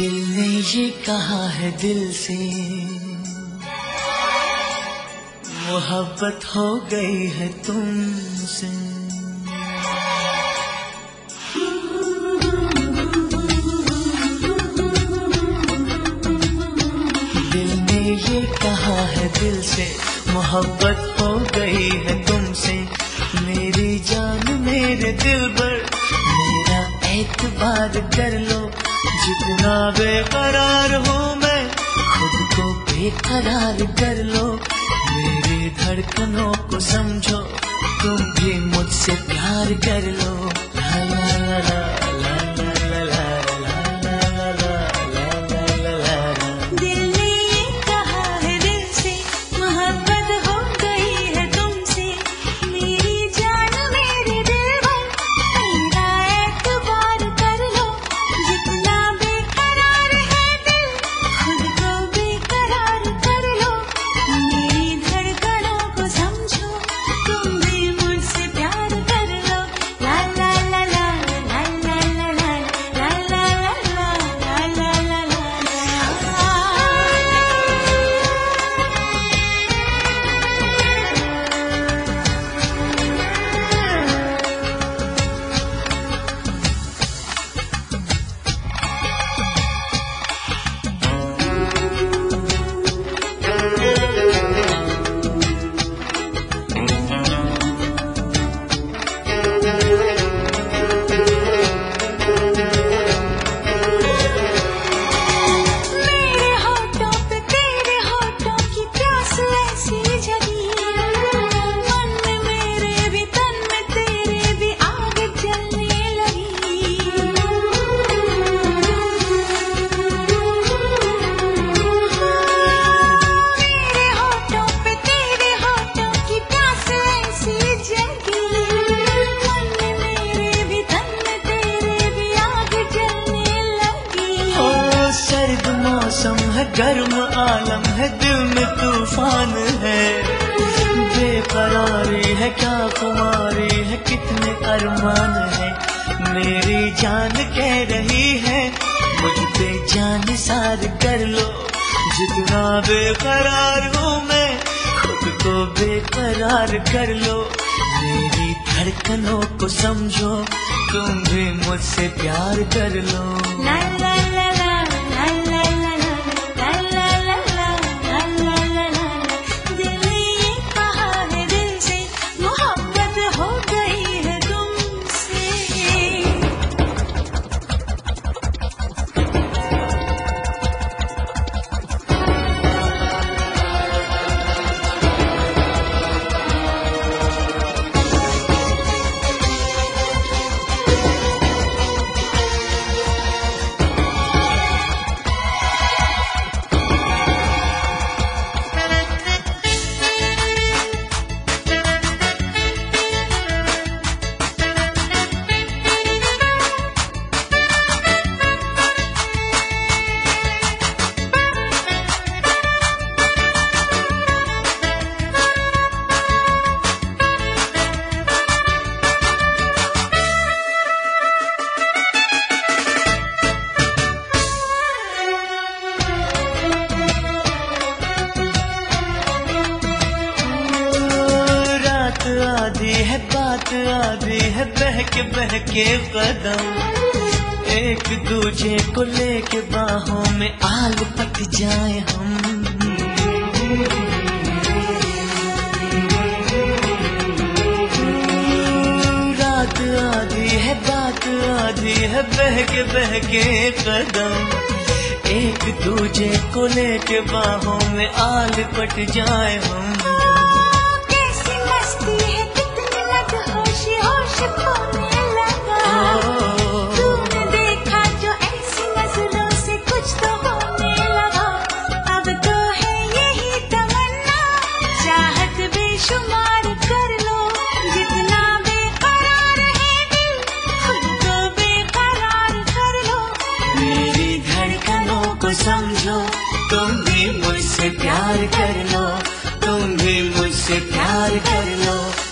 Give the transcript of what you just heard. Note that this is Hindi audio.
दिल ने ये कहा है दिल से। मोहब्बत हो गई है तुमसे। दिल ने ये कहा है दिल से, मोहब्बत हो गई है तुमसे। मेरी जान मेरे दिल पर मेरा एतबार कर लो। जितना बेकरार हूँ मैं, खुद को बेकरार कर लो। मेरी धड़कनों को समझो, तुम भी मुझसे प्यार कर ला। ला ला ला ला। मौसम है, गर्म आलम है, दिल में तूफ़ान है। बेकरारी है, क्या कुमारी है, कितने अरमान है। मेरी जान कह रही है, मुझ पे जान सार कर लो। जितना बेकरार हूँ मैं, खुद को बेकरार कर लो। मेरी धड़कनों को समझो, तुम भी मुझसे प्यार कर लो। आधी है बात आधी है बहके बहके कदम। एक दूजे को लेके बाहों में आल पट जाए हम। रात आधी है बात आधी है बहके बहके कदम। एक दूजे को लेके बाहों में आल पट जाए हम। कर लो। जितना कर लो। मेरी धड़कनों को समझो, तुम भी मुझसे प्यार कर लो, तुम भी मुझसे प्यार कर लो।